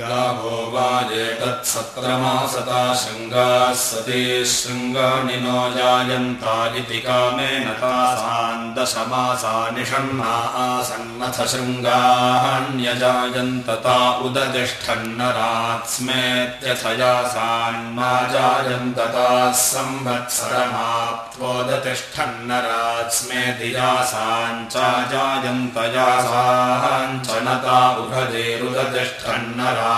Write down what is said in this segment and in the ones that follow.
गावो वाजेतत्सत्रमासता शृङ्गाः सती शृङ्गानि नो जायन्ता इति कामेन तासान् दशमासा निषण्णा आसन्नथ शृङ्गान्यजायन्तता उदतिष्ठन्नरात्स्मेत्यथयासान्मा जायन्तताः संवत्सरमाप्त्वोदतिष्ठन्नरात्स्मेति यासाञ्चाजायन्तयासाञ्च नता उभदेरुदतिष्ठन्नरा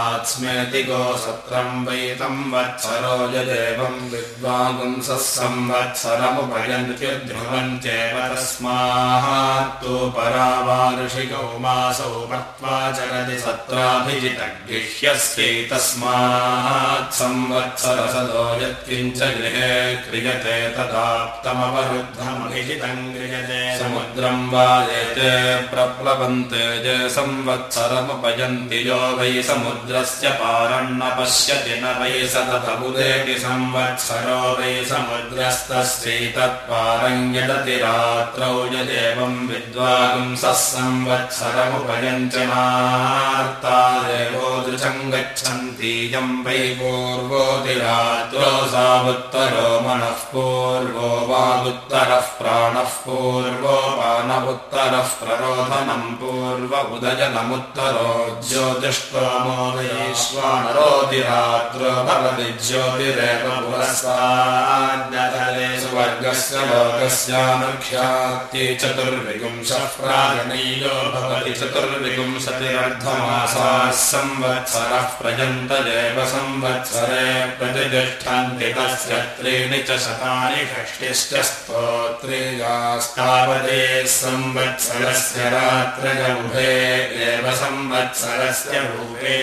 वत्सरो यदेवम् विद्वागुंसः संवत्सरमुपयन्त्युध्रुवन्त्येव तस्मात्तु परावार्षिकौ मासौ मत्वा चरति सत्राभिजितगिह्यस्यैतस्मात् संवत्सरसदो यत्किञ्च गृहे क्रियते तदाप्तमवरुद्धमभिजितम् क्रियते समुद्रम् वा एते प्रप्लवन्ते संवत्सरमुपयन्ति यो वै समुद्रस्य पारन्न पश्यति वै सततबुदेति संवत्सरो वै समुद्रस्तस्यैतत्पारम् यदति रात्रौ यदेवम् विद्वागुंसः संवत्सरमुपयञ्चनार्ता देवोदृशम् गच्छन्तीयम् वै पूर्वोऽतिरात्रो सावुत्तरो मनः पूर्वो वागुत्तरः प्राणः पूर्वोपानवुत्तरः प्ररोधनम् पूर्व उदयनमुत्तरो सुवर्गस्य लोकस्यानुख्यात्यै चतुर्विपुंशः प्रागणैयो भवति चतुर्विपुंशतिरर्धमासाः संवत्सरः प्रयन्तदेव संवत्सरे प्रतिष्ठन्ति तस्य त्रीणि च शतानि षष्टिश्च स्तोत्रेयास्तावते संवत्सरस्य रात्रजमुभे एव संवत्सरस्य रूपे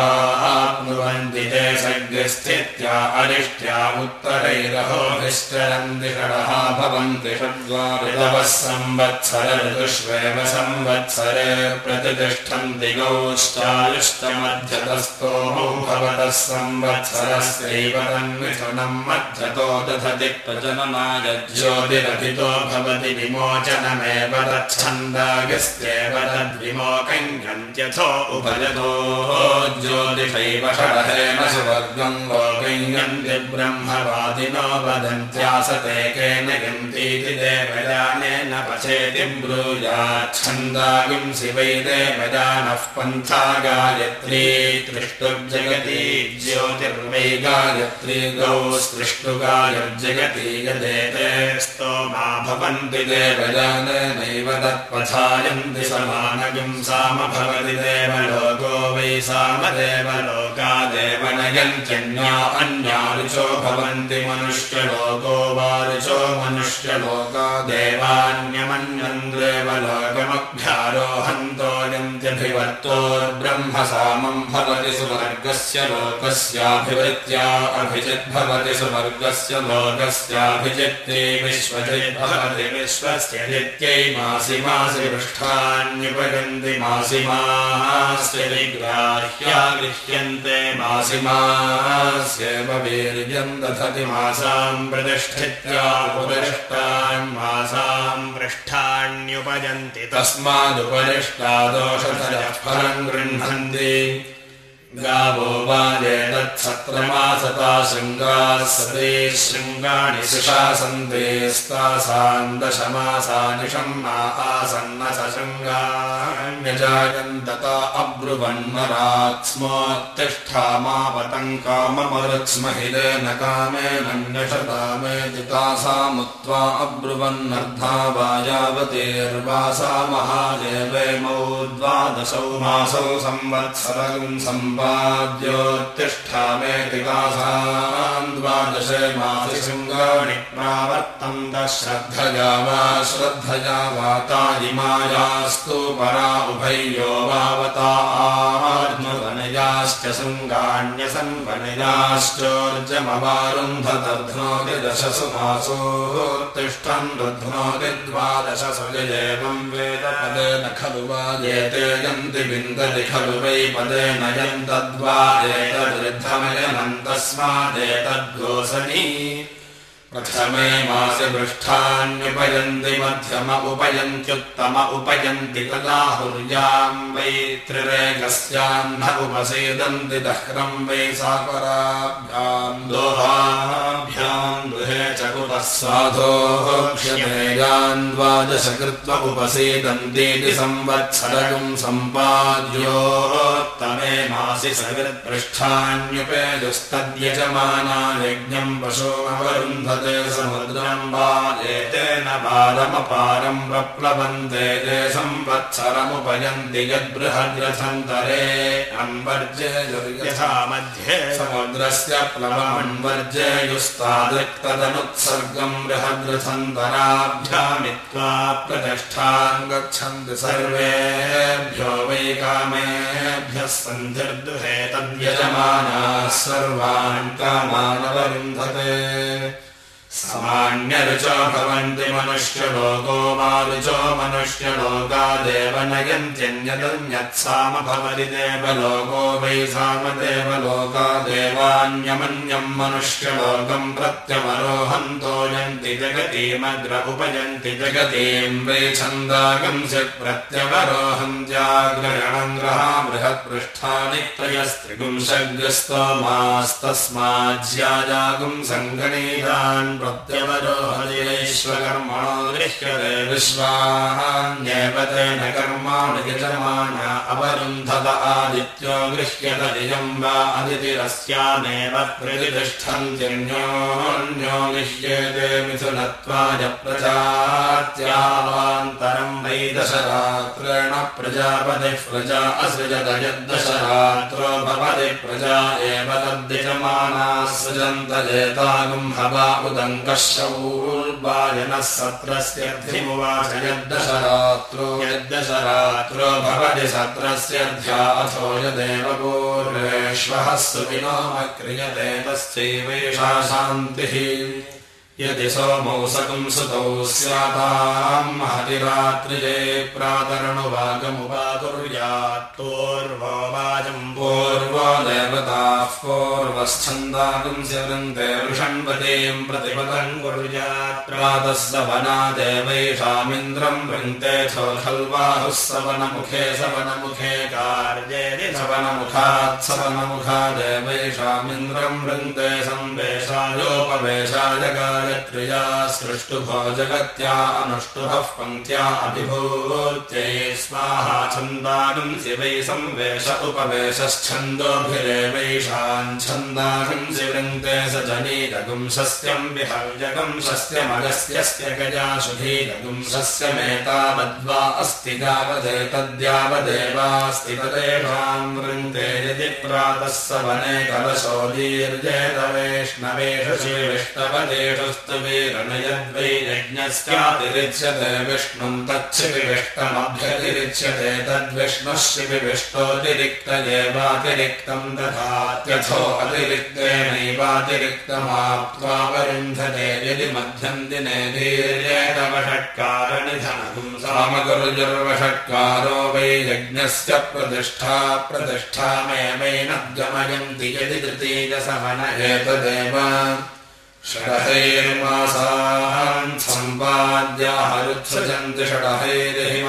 आप्नुवन्ति ते सग्रस्थित्या अरिष्ट्या उत्तरैरहोभिश्चरन्दिषडः भवन्ति षड्वारितवः संवत्सर ऋतुष्वेव संवत्सरे प्रतिष्ठन्ति गौश्चायुष्टमध्यतस्तोमौ भवतः संवत्सरस्यैव तन्मिथुनम् मध्यतो दधति प्रजननाय ज्योतिरभितो भवति विमोचनमेव तच्छन्दागस्त्येव तद्विमोकम् गन्त्यथो उभयतो ज्योतिषैव सुवर्गम् लोकयन्ति ब्रह्मवादिनो वदन्त्यासते केन गन्तीति देवयानेन पचेति ब्रूयाच्छन्दागुंसि वै देवयानः पन्था गायत्री तृष्टुर्जगति ज्योतिर्वै गायत्री गौस्तृष्टुगायुर्जगति यदेते स्तोमा भवन्ति देवयानेनैव तत्पथायन्ति समानगुंसाम भवति देवलोको वै सामदेवलोकादेव नयन्त्यन्या अन्या ऋचो भवन्ति मनुष्यलोको वा ऋचो मनुष्यलोका देवान्यमन्यम् देवलोकमभ्यारोहन्तो यन्त्यभिवर्तोर्ब्रह्म सामम् भवति सुवर्गस्य लोकस्याभिवृत्त्या अभिजिद्भवति सुवर्गस्य लोकस्याभिजित्ते विश्वजिद्भवति विश्वस्य जित्यै मासि मासि पृष्ठान्युपगन्ति मासि मास्य गृह्यन्ते मासि वीर्यम् दधति मासाम् प्रतिष्ठित्या उपदिष्टान् मासाम् पृष्ठान्युपजन्ति तस्मादुपदिष्टादोषधयः फलम् गृह्णन्ति गावो वाजेतत्सत्रमासता शृङ्गाः सते शृङ्गाणि सुशासन्तेस्तासाम् दशमासानि षण्णा आसन्न स शृङ्गाण्यजायन्तता अब्रुवन्नरात् स्मोत्तिष्ठामापतम् काममरुत्स्महिलेन कामेन न्यषतामेति तासामुत्वा अब्रुवन्नर्धा वायावतेर्वासा महादेवेमौ द्वादशौ मासौ संवत्सरम् सम्प द्योत्तिष्ठामेति कासाम् द्वादशे मासि शृङ्गाणि प्रावर्तन्त श्रद्धया वा श्रद्धया वाता इमायास्तु परा उभयो वावता आत्मवनयाश्च शृङ्गाण्यसन्वनयाश्चोर्जमवारुन्धतध्नोति दशसु मासोत्तिष्ठन् रुध्नोति द्वादशसु एवम् वेद खलु वा एते यन्ति विन्दति खलु वै पदेन यन्त तद्वा एतदृद्धमयनम् तस्मादेतद्गोसनी प्रथमे मासि पृष्ठान्युपयन्ति मध्यम उपयन्त्युत्तम उपयन्ति तदाहुर्याम् वै त्रिरेकस्यान्न उपसेदन्ति दह्रम् वै द्वादश कृत्वा उपसेदन्तीति संवत्सरकम् सम्पाद्योत्तमे मासि सवित्पृष्ठान्युपेजुस्तद्यजमाना यज्ञम् पशोमवरुन्धते समुद्रम् एतेन पारमपारम् प्रप्लवन्ते ते संवत्सरमुपयन्ति यद्बृहद्रथन्तरे। अन्वर्जे यथा मध्ये समुद्रस्य प्लवमन्वर्जेयुस्तादृक्तदनुत्सर्गम् बृहद्रथन्तराभ्यामित्वा प्रतिष्ठाम् गच्छन्ति सर्वेभ्यो वै कामेभ्यः सन्धिर्दुहे तद्यजमानाः सर्वान् कामानवरुन्धते सामान्यरुचो भवन्ति मनुष्यलोको मारुचो मनुष्यलोकादेव नयन्त्यन्यदन्यत्साम भवति देवलोको वै सामदेवलोकादेवान्यमन्यम् मनुष्यलोकम् प्रत्यवरोहन्तो यन्ति जगतीमग्र उपयन्ति जगतीम् वै छन्दागंसि प्रत्यवरोहन्त्याग्रहणम् ग्रहा बृहत्पृष्ठानि त्रयस्त्रिगुंसग्रस्तोमास्तस्माज्याजागुम् सङ्गणीतान् प्रत्यवरोहयेष्वकर्मणो दृश्यते विश्वाहान्येव तेन कर्माणि यजमाना अवरुन्धत आदित्यो गृह्यत इयम् वा अदितिरस्यामेव प्रतिष्ठन्त्यन्योन्यो गृह्येते मिथुनत्वाय प्रजात्यावान्तरम् वै दशरात्रेण प्रजापतिः प्रजा असृजत यद्दशरात्रो भवति प्रजा एव तद्यजमाना सृजन्त एतागुम् हवा उदम् शौर्वायनः सत्रस्यर्थिमुवाच यद्दशरात्रो यद्दशरात्रो भवति सत्रस्यर्ध्या अथो यदेव पूर्वेष्वः सुविनोमक्रियते तस्यैवेषा शान्तिः। यदि सोमौ सकंसुतौ स्याताम् महतिरात्रिजे प्रातरणुवागमुपाकुर्यात्पूर्वो वाजम् पूर्वो देवताः वृन्ते वृषण्वतीम् प्रतिपदम् कुर्यात् प्रातः सवना देवैषामिन्द्रम् वृन्तेऽथो खल्वाहुः सवनमुखे सवनमुखे कार्ये सवनमुखात् सवनमुखा देवैषामिन्द्रम् वृन्ते संवेशायोपवेशाय गायत्र्या सृष्टुभो जगत्या अनुष्टुभः पङ्क्त्या अभिभूत्यै स्वाहा छन्दागम् शिवै संवेश उपवेशच्छन्दोभिरेवैषान् छन्दागम् शिवृङ्क्ते स जनीरगुम् सस्यम् विहव्यगम् सस्यमगस्यस्य गजा सुधीरगुम् सस्यमेतावद्वा अस्ति यदि प्रातः स वने कलशो दीर्जेतवैष्णवेषु श्रीविष्णवदेषु स्तुवीरणयद्वै यज्ञस्यातिरिच्यते विष्णुम् तच्छिविष्टमभ्यतिरिच्यते तद्विष्णुः शिविविष्टोऽतिरिक्त एवातिरिक्तम् दधात्यथो अतिरिक्तेनैवातिरिक्तमाप्त्वा वरुन्धते यदि मध्यम् दिने धीर्येतवषट्कारणिधनम् सामगुरुजुर्वषट्कारो वै यज्ञस्य प्रतिष्ठा प्रतिष्ठामेवैन गमयन्ति यदि तृतीयसमन एतदेव षडहैर्मासान् सम्पाद्याहरुत्सृजन्ति षडहैरिहि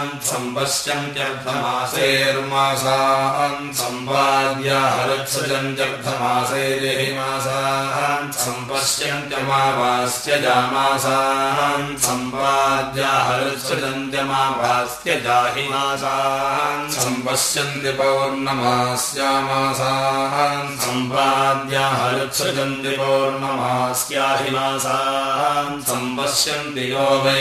सम्पश्यन्त्यर्धमासान् संवाद्या सम्पाद्या मासान् सम्पश्यन्त्यमावास्त्यजामासान् सम्पाद्या हरत्सजन्त्यमावास्त्यजाहि मासान् संवाद्या पौर्णमास्यामासान् सम्पाद्या यो वै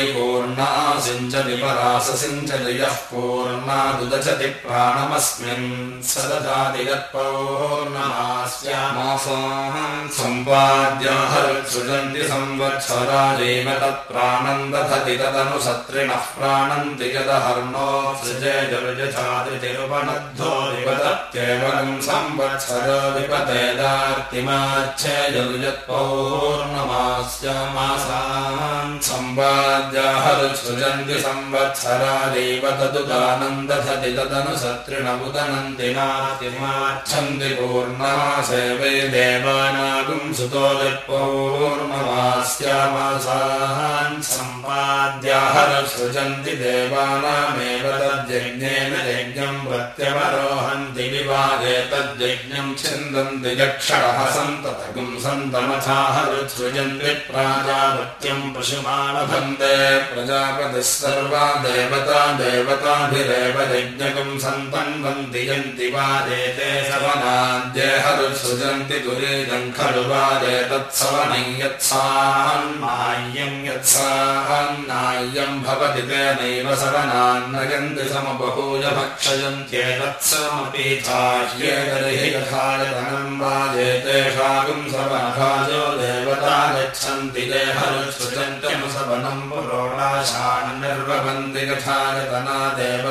यः पूर्णादुदचति प्राणमस्मिन् स ददाति यत्पौर्णमास्यामासान् सम्पाद्याहरुत्सृजन्ति संवत्सरादेव तत्प्राणम् दधति तदनुसत्रिणः प्राणन्ति यदहर्णो सृजे जलजचादितिरुपनद्धो विपदत्येवम् संवत्सरो विपतेदार्तिमाच्छेजलुजत् पौर्णमास्यामासान् सम्पाद्याहरुत्सृजन्ति संवत्सरादेव तदुदानन्दधति तदनुसत्रिणमुदनन्ति नातिमाच्छन्ति पूर्णमासे वै देवानागुम् सुतो पूर्णमास्यामासान् सम्पाद्याहरसृजन्ति देवानामेव तद्यज्ञेन यज्ञम् प्रत्यवरोहन्ति विवादे तद्यज्ञम् छिन्दन्ति यक्षणः सन्ततगुम् सन्तमथाहरुत्सृजन्ति प्राजावत्यम् पशुमालभन्ते प्रजापतिः सर्वा देवता देवताभिरेव यज्ञकम् सन्तन्वन्ति यन्ति वादेते सवनाद्येहरुत्सृजन्ति दुरीदम् खलु वादे तत्सवनै यत्सान्नाय्यम् यत्सान्नाय्यम् भवति तेनैव सवनान्नयन्ति समबहूय भक्षयन्त्येतत्समपि चाह्येतर्हि यथायतनम् वाजेतेषागुम् सवनभाजो देवता गच्छन्ति देहरुत्सृजन्त्यमुसवनम् पुरोणाशान्निर्वन्ति यथायतना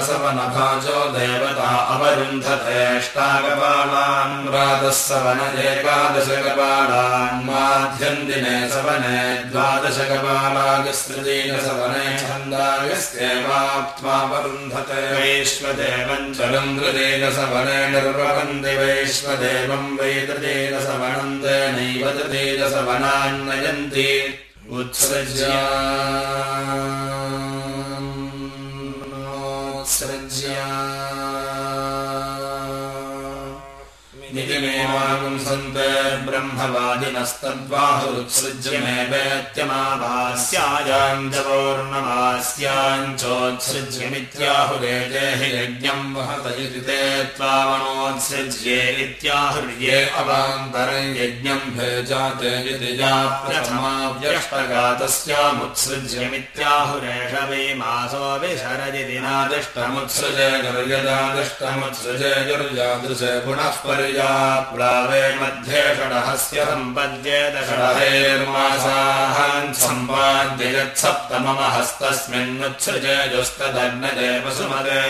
सवनभाजो देवता अवरुन्धतेष्टागपालान् रातः सवन एकादशकपालान् माध्यन्दिने सवने द्वादशकपालागस्त्रीन सवने छन्दागस्त्येवाप्त्वावरुन्धते वैश्वदेवम् चलन्द्रदेन सवने निर्वपन्ति वैश्वदेवम् वैदतेन तेन सवनान्नयन्ति। उत्सृज्या नितिमेवागुंसन्ते ब्रह्मवादिनस्तद्बाहुरुत्सृज्यमेवेत्यमाभास्यायाम् च पौर्णमास्याम् चोत्सृज्यमित्याहुरे हि यज्ञम् वहत इति ते त्वावणोत्सृज्ये इत्याहुर्ये अवान्तरम् यज्ञम् भेजाते इति या प्रथमाव्यष्टगातस्यामुत्सृज्यमित्याहुरेष वै मासो विशरदिति नादिष्टमुत्सृजे गर्यदादिष्टमुत्सृजे गर्यादृशे पुनः पर्या वे मध्ये षडहस्य सम्पद्येत षडहैर्मासाहान्सम्पाद्ययत्सप्तममहस्तस्मिन्नुत्सृजेजुस्तदन्नदेवसुमदे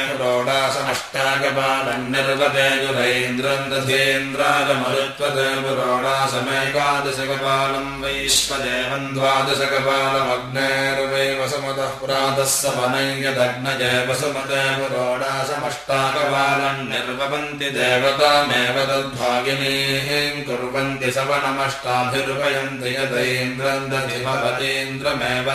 रोडासमष्टाकपालन्निर्वदेजुरैन्द्रन्दधेन्द्राजमरुत्वदेवरोडासमेकादशकपालम् वैश्वदेवम् द्वादशकपालमग्नेर्वैव समतः प्रातः सवनयदग्नजैवसुमदेव रोडासमष्टाकपालम् निर्वपन्ति देवतामेव तद्भाग्य कुर्वन्ति सवनमष्टाभिरुपयन्ति यदैन्द्रम् दधिमपतीन्द्रमेव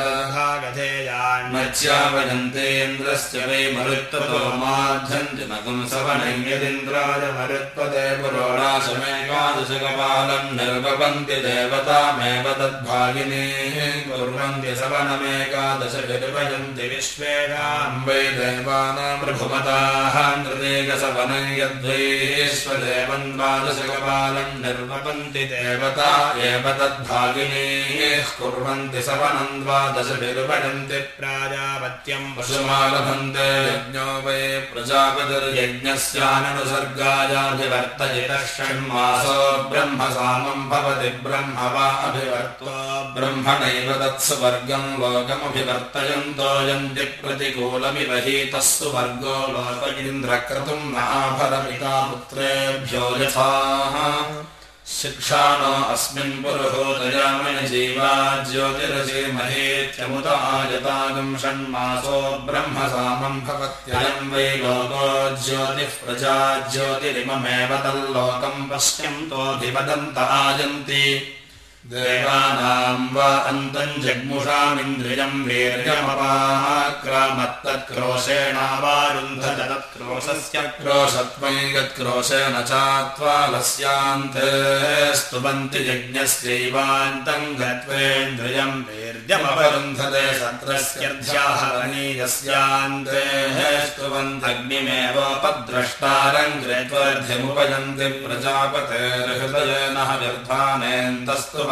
मत्स्या वजन्तेन्द्रस्य वै मरुत्ततो माध्यन्ति मगुंसवनयदिन्द्राय मरुत्पदे पुरोणाशमेकादशकपालम् निर्वपन्ति देवतामेव तद्भागिनेः कुर्वन्ति सवनमेकादश विर्वयन्ति विश्वेनाम् वै देवानाम् रघुमताः नृदेकसवनं यद्वैश्वदेवम् द्वादशकपालम् निर्वपन्ति देवता एव तद्भागिनेः कुर्वन्ति सवनम् द्वादशभिर्वयन्ति प्राजापत्यम् पशुमालभन्ते यज्ञो वै प्रजापतिर्यज्ञस्याननुसर्गायाभिवर्तयितः षण्मासो ब्रह्म सामम् भवति ब्रह्म वा अभिवर्त्वा ब्रह्मणैव तत्सु वर्गम् लोकमभिवर्तयन्तो यन्ति प्रतिकूलमिव हि तस्सु वर्गो लोक इन्द्रक्रतुम् महाफलमिता पुत्रेभ्यो यथाः शिक्षाणो अस्मिन् पुरुहोदयामि जीवा ज्योतिरसीमहेत्यमुदायतागम् षण्मासो ब्रह्म सामम् वै लोको ज्योतिः प्रजा ज्योतिरिममेव तल्लोकम् पश्यन्तोऽभिवदन्त आयन्ति देवानाम् वा अन्तम् जग्मुषामिन्द्रियम् वीर्यमपाक्रामत्तत्क्रोशेणावारुन्धत तत्क्रोशस्य क्रोशत्वम् यत्क्रोशेन चात्वालस्यान्ते स्तुवन्ति यज्ञस्यैवान्तम् गत्वेन्द्रियम् वीर्यमपरुन्धते सत्रस्यर्ध्याहरणीयस्यान्ते स्तुवन्तग्निमेवोपद्रष्टारम् ग्रेत्वर्ध्यमुपयन्ति प्रजापतेर्हृदयेन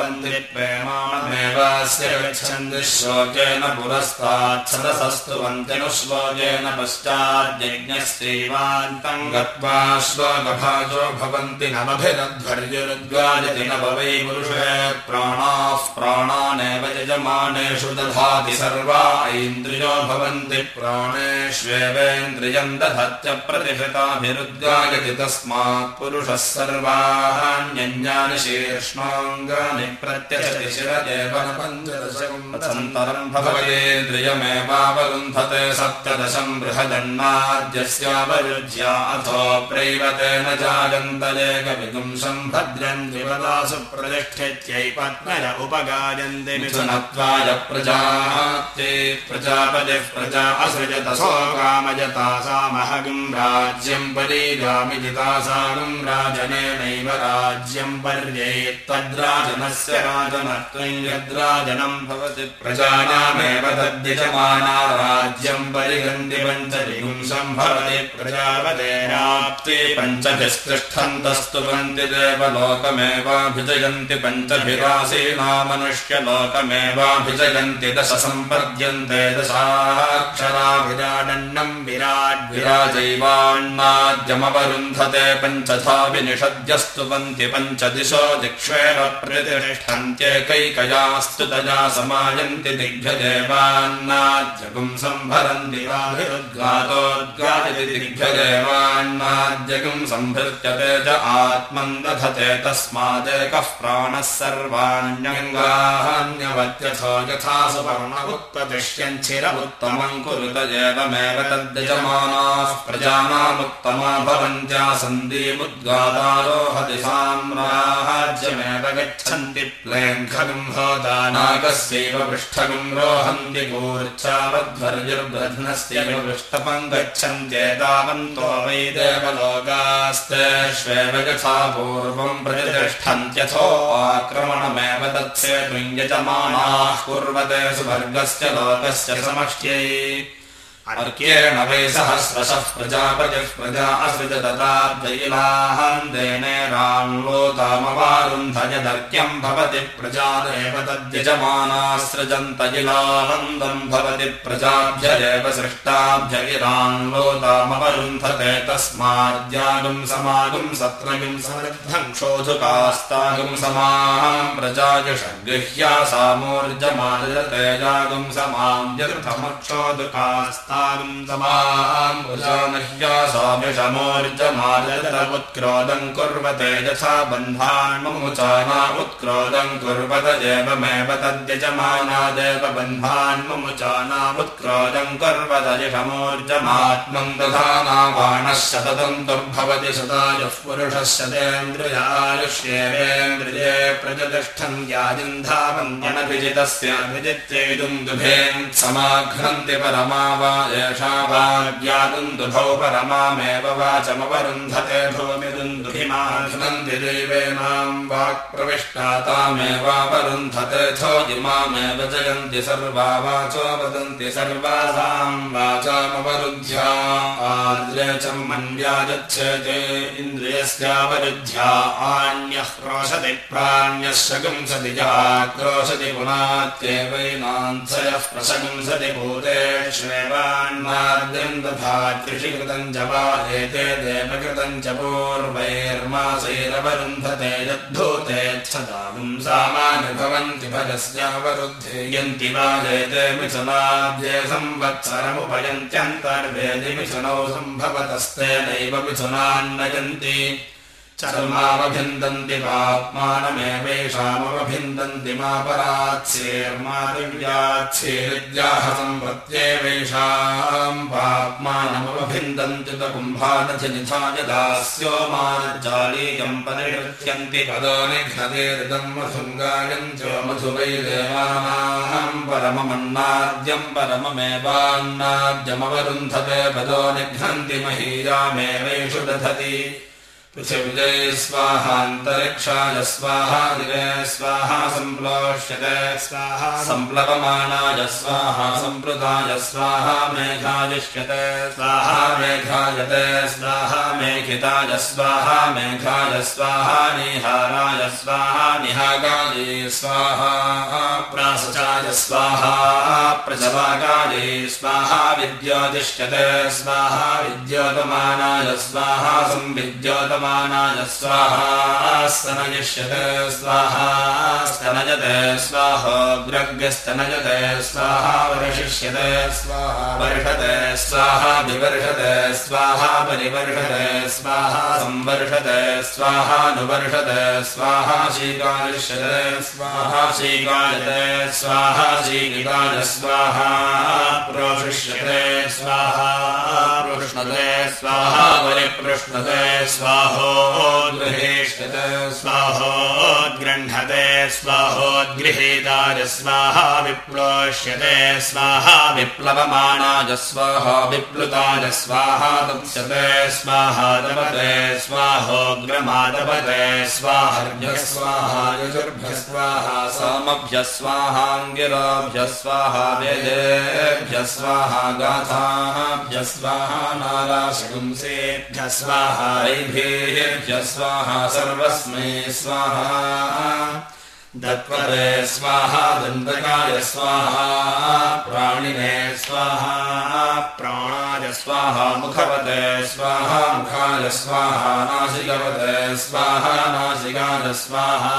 व्यर्थानेन्तस्तु प्रेमाणमेवास्य गच्छन्ति श्लोकेन पुरस्ताच्छदसस्तुवन्ति नु श्लोकेन पश्चाद्यज्ञस्यैवान्तम् गत्वा श्लोकभाजो भवन्ति नमभिरध्वर्युरुद्गायति न वै पुरुषे प्राणाः प्राणानेव यजमानेषु दधाति सर्वा ऐन्द्रियो भवन्ति प्राणेष्वेवेन्द्रियम् दधत्य प्रतिशताभिरुद्गायति तस्मात् पुरुषः सर्वाण्यञ्जानि शीर्ष्णाङ्गानि प्रत्यशति शिरदेव न पञ्चदशम् भवतेन्द्रियमेवावरुन्धते सप्तदशम् बृहदन्नाद्यस्यावरुज्या अथो प्रैवतेन जायन्तलेकविगुंसम् भद्रम् द्विपदासु प्रतिष्ठित्यै पद्मय उपगायन्ति मिथुनत्वाय प्रजात्यै प्रजापतिः प्रजा असृजतसो कामजतासामहगम् राज्यम् परिगामिजितासागम् राजनेनैव राज्यम् पर्यै त्वद्राजनस्य राजनत्वम् यद्राजनम् भवति प्रजानामेव तद्यजमाना राज्यम् परिगन्ति पञ्चविगुंसम् भवति प्रजापतेनाप्ते पञ्चभिस्तिष्ठन्तस्तुवन्ति देवलोकमेवाभिजयन्ति पञ्चभिरासीना मनुष्यलोकमेवाभिजयन्ति दश सम्पद्यन्ते दशाक्षरा विराडन्नम् विराड् विराजैवान्नाद्यमवरुन्धते पञ्चथा विनिषद्यस्तुवन्ति पञ्चदिशो दिक्ष्वेव प्रतिष्ठन्त्येकैकयास्तु तया समायन्ति दिग्भ्यदेवान्नाद्यगुम् सम्भरन्ति वाभिरुद्गातोद्गायति दिग्भ्यदेवान्नाद्यगुम् सम्भृत्यते च आत्मन् दधते तस्मादेकः प्राणः सर्वाण्यङ्गान्यवत्यथो यथा सुपर्ण उत्पतिष्यञ्चिरमुत्तमम् कुरुत एवमेव तद्यजमानाः प्रजानामुत्तमा भवन्त्या सन्दीमुद्गादारोहति साम्राज्यमेव प्लेङ्खगम् होदानागस्यैव पृष्ठगम् रोहन्ति कूर्चावध्वर्युर्ब्रध्नस्यैव पृष्ठपम् गच्छन्त्येतावन्तो वै देवलोकास्तेष्वेव यथा पूर्वम् प्रतिष्ठन्त्यथो आक्रमणमेव तत्सेतुम् यजमानाः कुर्वते सुवर्गस्य लोकस्य समष्ट्यै अर्क्येण वै सहस्रशः प्रजापतिः प्रजा असृज तथाद्वैलाहन्देनेरान्लोतामवारुन्धयदर्क्यम् भवति प्रजादेव तद्यजमानासृजन्तयिलाहन्दम् भवति प्रजाभ्यदेव सृष्टाभ्यगिरान्लोतामवरुन्धते तस्माद्यागुम् समागुम् सत्रगुम् समृद्धम् क्षोधुकास्तागुम् समाहम् प्रजायुषगृह्या सामोर्जमादते यागुम् समाम् उत्क्रोदम् कुर्वते यथा बन्धान् मुमुचाना उत्क्रोदम् कुर्वत एवमेव तद्यजमानादेव बन्धान् मुमुचाना उत्क्रोदम् कुर्वत यशमोर्जमात्मम् दधानावाणः शततम् दुर्भवति सदायुः पुरुषः शतेन्द्रियायुष्येवेन्द्रिये प्रजतिष्ठन् याजिन्धावन्यनभिजितस्याभिजित्यैदुम् दुभेन् समाघ्नन्ति परमावा वाग्यादुन्दुभौ परमामेव वाचमवरुन्धते भूमिदुन्दुभिमाघ्नन्ति देवेनाम् वाक्प्रविष्टा तामेवावरुन्धते थो इमामेव जयन्ति सर्वा वाचो वदन्ति सर्वासाम् वाचामवरुद्ध्या आद्रेचम् मन्व्याजच्छेते इन्द्रियस्यावरुद्ध्या आन्यः क्रोशति प्राण्यः शगुंसति या क्रोशति पुनात्येवैनान्थयः प्रशगुंसति भूतेष्वेवान्मार्गम् तथा कृषिकृतम् च वा एते देवकृतम् च पूर्वैर्मासैरवरुन्धते यद्धूतेच्छदागुम् सामानुभवन्ति भगस्यावरुद्धेयन्ति वा एते मिथुनाद्ये संवत्सरमुपयन्त्यन्तर्वेदि मिथुनौ सम्भवतस्तेनैव मिथुनान्नयन्ति चर्मावभिन्दन्ति पाप्मानमेवेषामवभिन्दन्ति मा परात्सेर्मादिव्यात्सेर्याः सम्पत्येवेषाम् पाप्मानमवभिन्दन्ति त कुम्भानधिनिधाय दास्यो मानजालीयम् परिहृत्यन्ति पदो निघ्नतेरिदम् मधुङ्गायम् च मधुवै देवानाम् परममन्नाद्यम् परममेवान्नाद्यमवरुन्धते पदो निघ्नन्ति महीयामेवेषु दधति पृथिव्यै स्वाहान्तरिक्षाय स्वाहा दिवे स्वाहा सम्प्लोष्यते। स्वाहा सम्प्लवमानाय स्वाहा सम्पृताय स्वाहा मेघायिष्यते। स्वाहा मेघायते स्वाहा मेघिताय स्वाहा मेघाय स्वाहा निहाराय स्वाहा निहागाये स्वाहा प्रासचाय स्वाहा प्रजवागाये स्वाहा विद्योतिष्यते स्वाहा विद्योतमानाय स्वाहा संविद्योतम विप्लवमानाय स्वाहास्तनयिष्यते स्वाहा स्तनजते स्वाहोग्रग्रस्तनजते स्वाहा वर्षिष्यते स्वाहा वर्षते स्वाहा विवर्षते स्वाहा परिवर्षते स्वाहा संवर्षते स्वाहानुवर्षते स्वाहा शीकालिष्यते स्वाहा शीकायते स्वाहा शीलिकाय स्वाहा प्रोषिष्यते स्वाहा स्वाहा परिपृष्णते स्वाहोद्गृहेष्यते स्वाहोद्गृह्णते स्वाहोद्गृहीताय स्वाहा विप्लोष्यते स्वाहा विप्लवमानाय स्वाहा विप्लुताय स्वाहा तप्स्यते स्वाहा तपते स्वाहोग्रमादपते स्वाहर्भ्य स्वाहा यजुर्भ्य स्वाहा सोमभ्य स्वाहाङ्गिराभ्य स्वाहा वेदेभ्य स्वाहा गाथाभ्य स्वाहा रैभेभ्य स्वाहा सर्वस्मै स्वाहा दत्वरे स्वाहा, दन्तकाय स्वाहा, प्राणिने स्वाहा, प्राणाय स्वाहा मुखवते स्वाहा, मुखाय स्वाहा नासिकवते स्वाहा, नासिकाय स्वाहा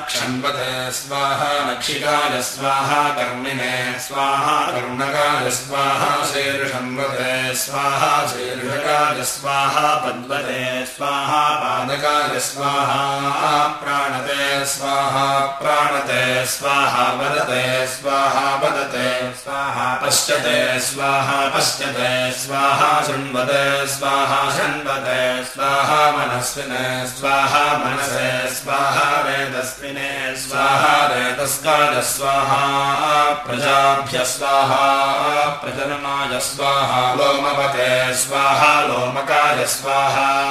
क्षण्वते स्वाहा, नक्षिकाय स्वाहा कर्मिणे स्वाहा, कर्णकाय स्वाहा शीर्षण्वते स्वाहा शीर्षकाय स्वाहा पद्वते स्वाहा, पादकाय स्वाहा प्राणते स्वाहा। प्राणते, स्वाहा वदते स्वाहा वदते, स्वाहा पश्यते स्वाहा पश्यते, स्वाहा शृण्वते स्वाहा शृण्वते, स्वाहा मनस्विने, स्वाहा मनसे, स्वाहा वेदस्विने, स्वाहा वेदस्काय, स्वाहा प्रजाभ्य, स्वाहा प्रजननाय, स्वाहा लोमवते स्वाहा लोमकाय, स्वाहा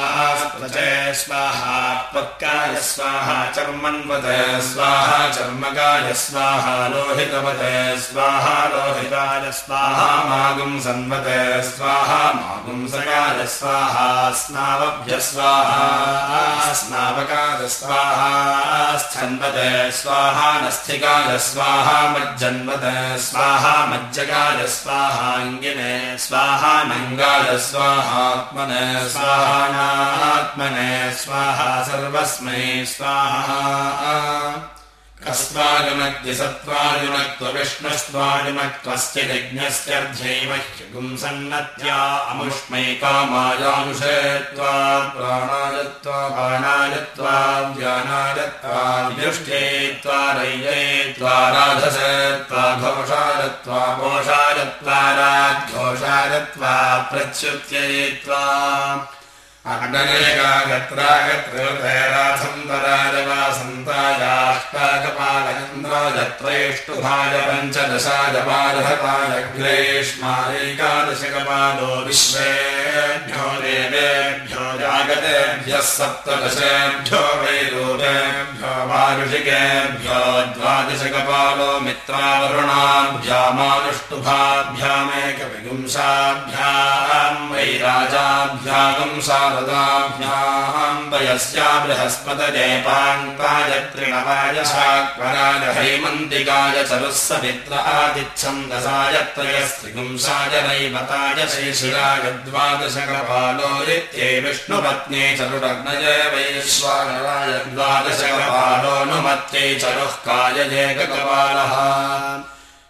स्वाहा त्वक्काय, स्वाहा चर्मन्वते स्वाहा चर्मकाय स्वाहा लोहितवते, स्वाहा लोहिताय स्वाहा मागुं सन्वते, स्वाहा मागुंसकाय स्वाहा, स्नावभ्य स्वाहा, स्नावकाय स्वाहा स्थन्वते स्वाहा नस्थिकाय स्वाहा मज्जन्वते, स्वाहा मज्जकाय स्वाहाङ्गिने स्वाहा नङ्गाय स्वाहात्मने स्वाहा नात्मने स्वाहा सर्वस्मै स्वाहा। कस्त्वाजुनक्ति सत्त्वाजुनक्त्वविष्णुस्त्वाजुनक्त्वस्य यज्ञस्यर्ध्यैव ह्युगुंसन्नत्या अमुष्मै कामायानुषे त्वा प्राणाय त्वा बाणाय त्वा व्यानाय त्वा व्युष्टे त्वा रय्ये त्वा राधसे त्वा घोषाय त्वा घोषाय त्वा राघोषाय त्वा प्रच्युत्यै त्वा पञ्चदशाजपालहताय ग्रेष्मायैकादशकपालो विश्वेभ्यो देवेभ्यो जागतेभ्यः सप्तदशेभ्यो वैरूपेभ्यो वारुषिकेभ्यो द्वादशकपालो मित्रावरुणाभ्यामानुष्टुभाभ्यामेकविगुंसाभ्याम् वैराजाभ्यागम् बृहस्पतजयपाङ्काय त्रिणवाय शाक्वराय हैमन्तिकाय चरुःसमित्र आदिच्छन्दसाय त्रयस्त्रिगुंसाय नैवताय शेषिराय द्वादशकपालो नित्ये विष्णुपत्न्ये चरुरग्नजय वैश्वानराय द्वादशकपालोऽनुमत्यै चरुः कायजेककपालः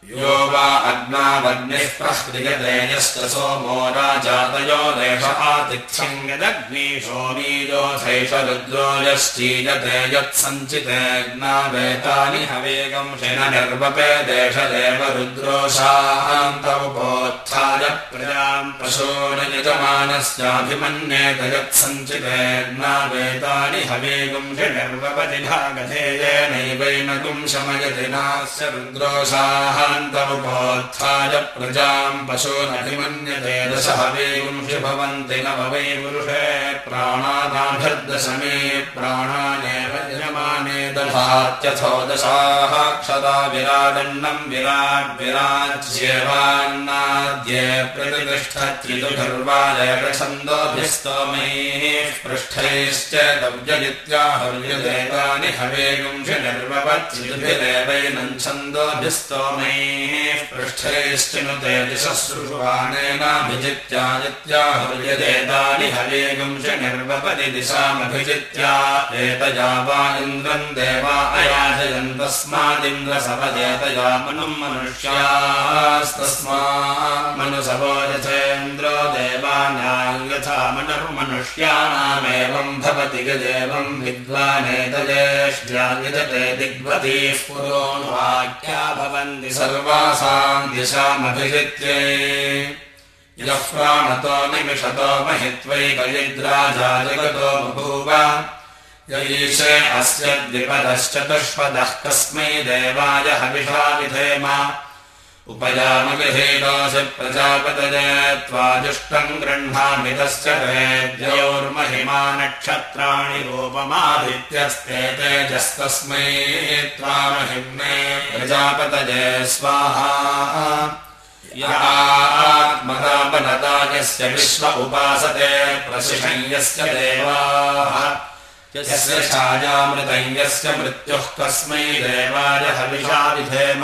यो वा अग्नावग्निः प्रह्रियतेजश्च सोमो राजातयो देश आतिच्छङ्गदग्नि सोमीजोऽथैष रुद्रो यश्चीयते हवेगं शेन निर्वपे देशदेव रुद्रोषान्तमुपोत्थाय प्रजाम् पशूनयजमानस्याभिमन्येत यत्सञ्चितेऽग्नावेतानि हवेगं शमयति नास्य रुद्रोषाः न्तमुपोत्थाय प्रजाम् पशूनभिमन्यते दश हवेगुंषि भवन्ति न वै पुरुषे प्राणानाभिर्दशमे प्राणानेव यजमाने दधात्यथो दशाः क्षदा विराडन्नम् विराट् विराज्येवान्नाद्ये प्रछन्दोभिस्तोमैः पृष्ठैश्च दव्यजित्याहुर्यदेवानि हवेगुंषि निर्वपत्रिभिरेवैनम् छन्दोभिस्तोमैः पृष्ठैश्चिनुते दिशश्रुषुवानेनाभिजित्यादित्याहुर्यदेतानि हवेगं च निर्वपदि दिशामभिजित्या। एतया वा इन्द्रम् देवा अयाजयन् तस्मादिन्द्रसवदेतया मनुम् मनुष्यास्तस्मात् मनुसवो यथेन्द्रो देवानाम् यथा मनुर्मनुष्याणामेवम् भवति गजेवम् विद्वानेतजेष्ट्या यजते दिग्वतीः भवन्ति सर्वासाम् दिशामभिजित्ये यः प्राणतो निमिषतो महित्वैकयिद्राजा जगतो बभूव यैषे अस्य द्विपदश्चतुष्पदः कस्मै देवाय हविषा विधेम उपयामगृहेणोऽसि प्रजापतये त्वाजुष्टम् गृह्णामि तस्य वेद्योर्महिमा नक्षत्राणि रूपमादित्यस्ते तेजस्तस्मै त्वामहिम्ने प्रजापतये स्वाहा। यात्मदापनता यस्य विश्व उपासते प्रशिषय्यस्य देवाः। यस्य मृत्युः कस्मै देवाय हविषा विधेम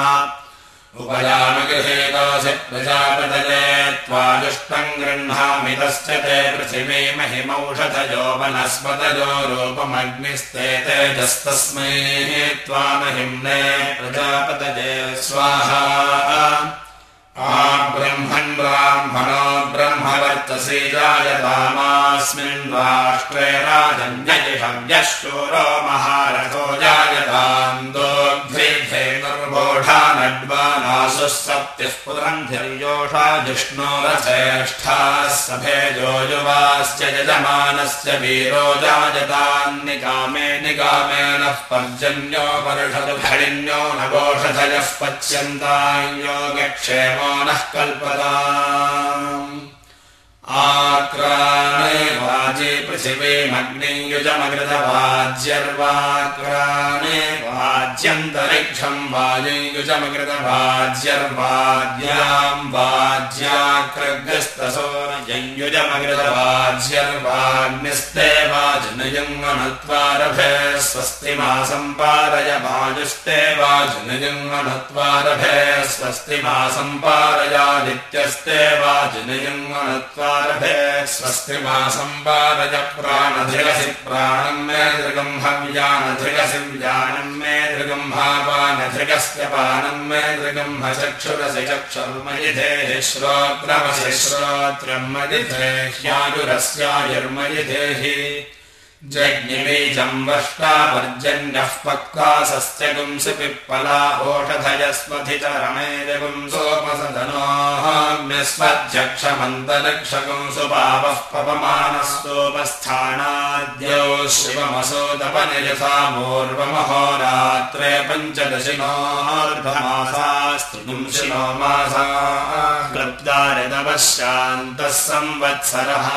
उपयामगृहेतोऽसि प्रजापतये त्वाजुष्टम् गृह्णामि तश्च ते पृथिवी महिमौषधयो वनस्पतयो रूपमग्निस्ते तेजस्तस्मै त्वामहिम्ने प्रजापतये स्वाहा। ब्रह्मन् ब्राह्मणो ब्रह्मवर्तसि जायतामास्मिन् राष्ट्रे राजन्यजिषव्यः शूरो महारथो निर्वोढा नड्वानासुः सप्तिः पुरन्धिर्योषा जिष्णोरथेष्ठाः सभेजो युवास्य यजमानस्य वीरो जायतान्निकामे निकामे नः पर्जन्यो वर्षतु फलिन्यो नवोषधयः पच्यन्ताम् योगक्षेमो नः कल्पता आक्राणे वाजे पृथिवीमग्नियुजमकृतवाज्यर्वाक्राणे वाज्यन्तरिक्षम् वायुयुजमकृतवाज्यर्वाद्याम् वाज्याक्रग्रस्तसोरयुजमकृतवाज्यर्वाग्निस्ते वाजनयुङ्गणत्वारभे स्वस्ति मा सम्पारय वाजुस्ते वाजनयुङ्गणत्वारभे स्वस्ति मा सम्पारयादित्यस्ते स्वस्ति मा सम्पारय प्राणधिरसि प्राणम् मे दृगम् व्यानम् मे दृगम् भावानधृगस्य पानम् मे दृगम् ह चक्षुरसि चक्षुर्मयिधेः श्रोत्रमसि श्रोत्रम् मयिधेह्यायुरस्यायुर्मयिधेहि जज्ञिबीजम् वष्टापर्जन्यः पक्वासस्य गुंसि पिप्पला ओषधयस्मधितरमेजगुंसोपसदनोऽग्निस्वध्यक्षमन्तरिक्षगुंसु पावः पवमानस्तोपस्थानाद्यो शिवमसोदपनिरसामूर्वमहोरात्रे पञ्चदशिनोर्धमासास्तुगुंशिनो मासा क्लब्दारितवः शान्तः संवत्सरः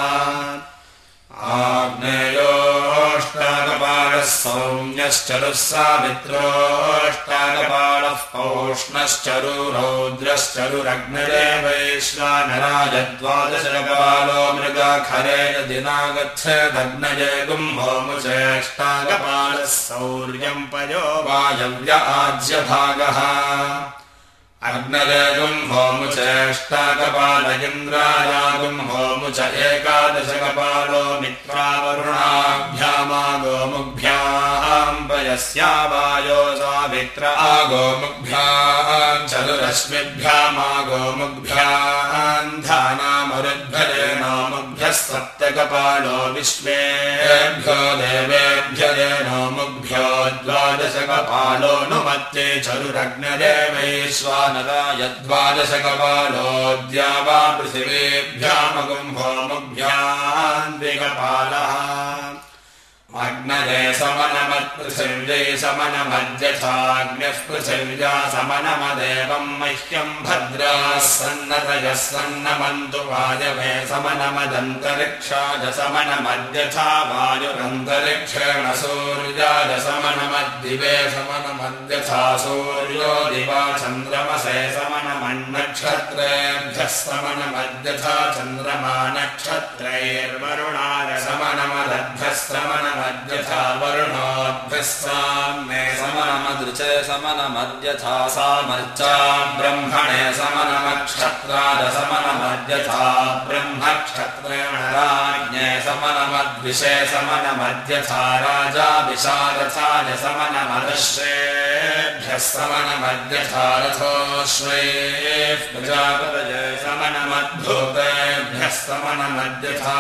आग्नेयोष्टाकपालः सौम्यश्चरुः सामित्रोष्टाकपालः पौष्णश्चरु रौद्रश्चरुरग्निरे वैश्वानराजद्वादशकपालो मृगाखरेण दिनागच्छदग्नये गुम्भोमुचेष्टाकपालः सौर्यम् पयो वायव्य आज्यभागः अग्नजगुम् होमुचेष्टाकपाल इन्द्रायागुम् होमुच एकादशकपालो मित्रावरुणाभ्यामागोमुग्भ्याम् पयस्यावायो सावित्र आगोमुग्भ्याम् चतुरश्मिभ्यामागोमुग्भ्याम् धानामरुद्भरेणोमुग्भ्यः सप्तकपालो विश्वेभ्यो देवेभ्य नोमुग्भ्यो द्वादशकपालो नुमत्ते चरुरग्नदेवैश्वा यद्वादशकपालोऽद्या वा पृथिवीभ्यामगुम्भोमुभ्यान्विकपालः समनमद्यथाग्न्यः पृथिव्या समनमदेवम् मह्यम् भद्राः सन्नतयः सन्नमन्तु वायवे समनमदन्तरिक्षाय समनमद्यथा वायुरन्तरिक्षेण सूर्याय समनमद्दिवे समनमद्यथा सूर्यो दिवा चन्द्रमसे समनमण्ड नक्षत्रेभ्यः समनमद्यथा चन्द्रमा नक्षत्रैर्वरुणाय समनमदभ्यः समनमद्यथा वरुणोऽभ्यः साम्ये समनमदृच समनमद्यथा सामर्चा ब्रह्मणे समनमक्षत्राद समनमद्यथा ब्रह्मक्षत्रेण राज्ञे समनमद्विषे समनमद्यथा राजा विशारथाय समनमदश्रेभ्यः समनमद्यथा रथोऽश्वेः प्रजापतये समनमद्भूतेभ्यः समनमद्यथा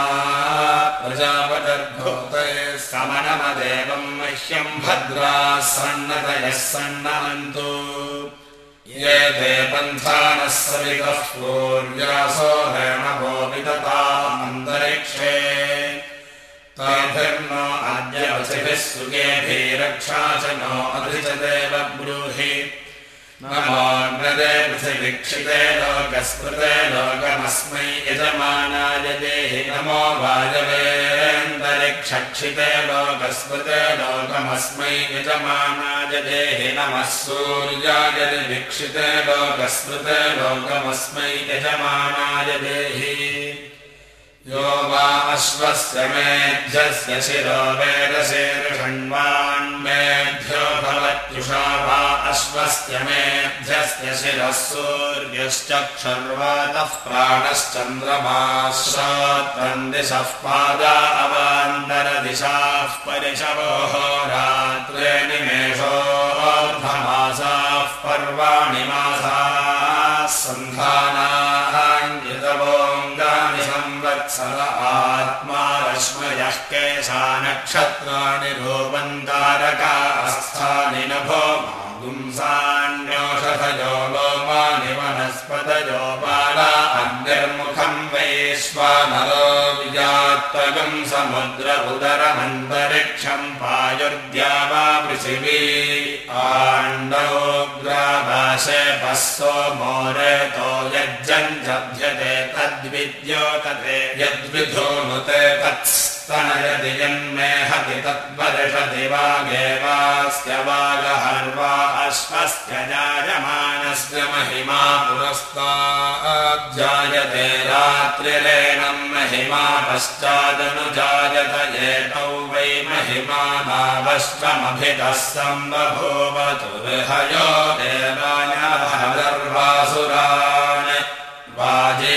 प्रजापतिर्भूते समनमदेवम् मह्यम् भद्राः सन्नतयः सन्नमन्तु ये ते पन्थानः सवितः पूर्यासो हेमभो विदतामन्तरिक्षे ताभिर्नो अद्य वसिभिः सुगेभिरक्षा च नो अधिचदेव ब्रूहि नमोऽग्नदे पृथिवीक्षिते लोकस्कृते लोकमस्मै यजमानाय देहि नमो वायवेन्दरिक्षक्षिते लोकस्कृते लोकमस्मै यजमानाय देहि नमः सूर्याय वीक्षिते लोकस्मृते लोकमस्मै यजमानाय देहि यो वा अश्वस्य मेध्यस्य शिरो वेदशीर्षण्वान्मेभ्यो भवत्युषा वा अश्वस्य मेध्यस्य शिरः सूर्यश्चक्षुर्वातः प्राणश्चन्द्रमाश्रात्रम् दिशः पादा अवान्तरदिशाः परिशवोः रात्रे निमेषोऽर्धमासाः पर्वाणि मासाः सन्धानाङ्गितवोऽङ्गानि संवत्सर आत्मा केशा नक्षत्राणि रूपन्तारकास्थानि नभो मागुंसान्योषधयो लोमानि वनस्पतयो बाला अग्निर्मुखम् वैश्वानरो विजात्वगम् समुद्र उदरमन्तरिक्षम् पायुर्द्या वा पृथिवी आण्डोग्राभाषे मोरेतो यज्जञ्जभ्यते यद्विधोनुते तत्स्तनयति यन्मेहति तद्वर्षति वागेवास्य वागहर्वा अश्वस्य जायमानस्य महिमा पुरस्ताज्जायते रात्रिरेणम् महिमा पश्चादनुजायत एतौ वै महिमा नावश्वमभितः सम्बभूवतुर्हयो देवायाधर्वासुरान् वाजे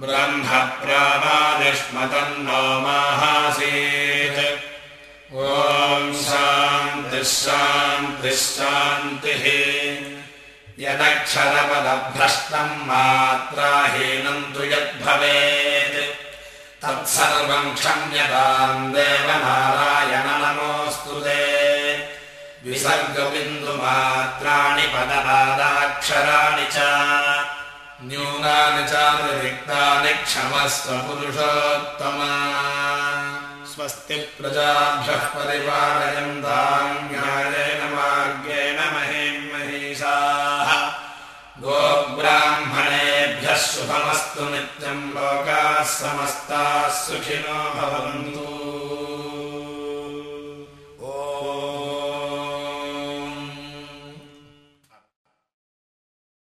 ब्रह्म प्रामादिष्मतन्नो माहासीत् ॐ शान्तिः शान्तिः शान्तिः। यदक्षरपदभ्रष्टम् मात्राहीनम् तु यद्भवेत्। तत्सर्वम् क्षम्यताम् देवनारायण नमोऽस्तु ते। विसर्गबिन्दुमात्राणि पदपादाक्षराणि च न्यूनानि चातिरिक्तानि क्षमस्व पुरुषोत्तमा। स्वस्ति प्रजाभ्यः परिपालयन्ताम् न्यायेन मार्गेण महीम् महिषाः। गोब्राह्मणेभ्यः शुभमस्तु नित्यम् लोकाः समस्ताः सुखिनो भवन्तु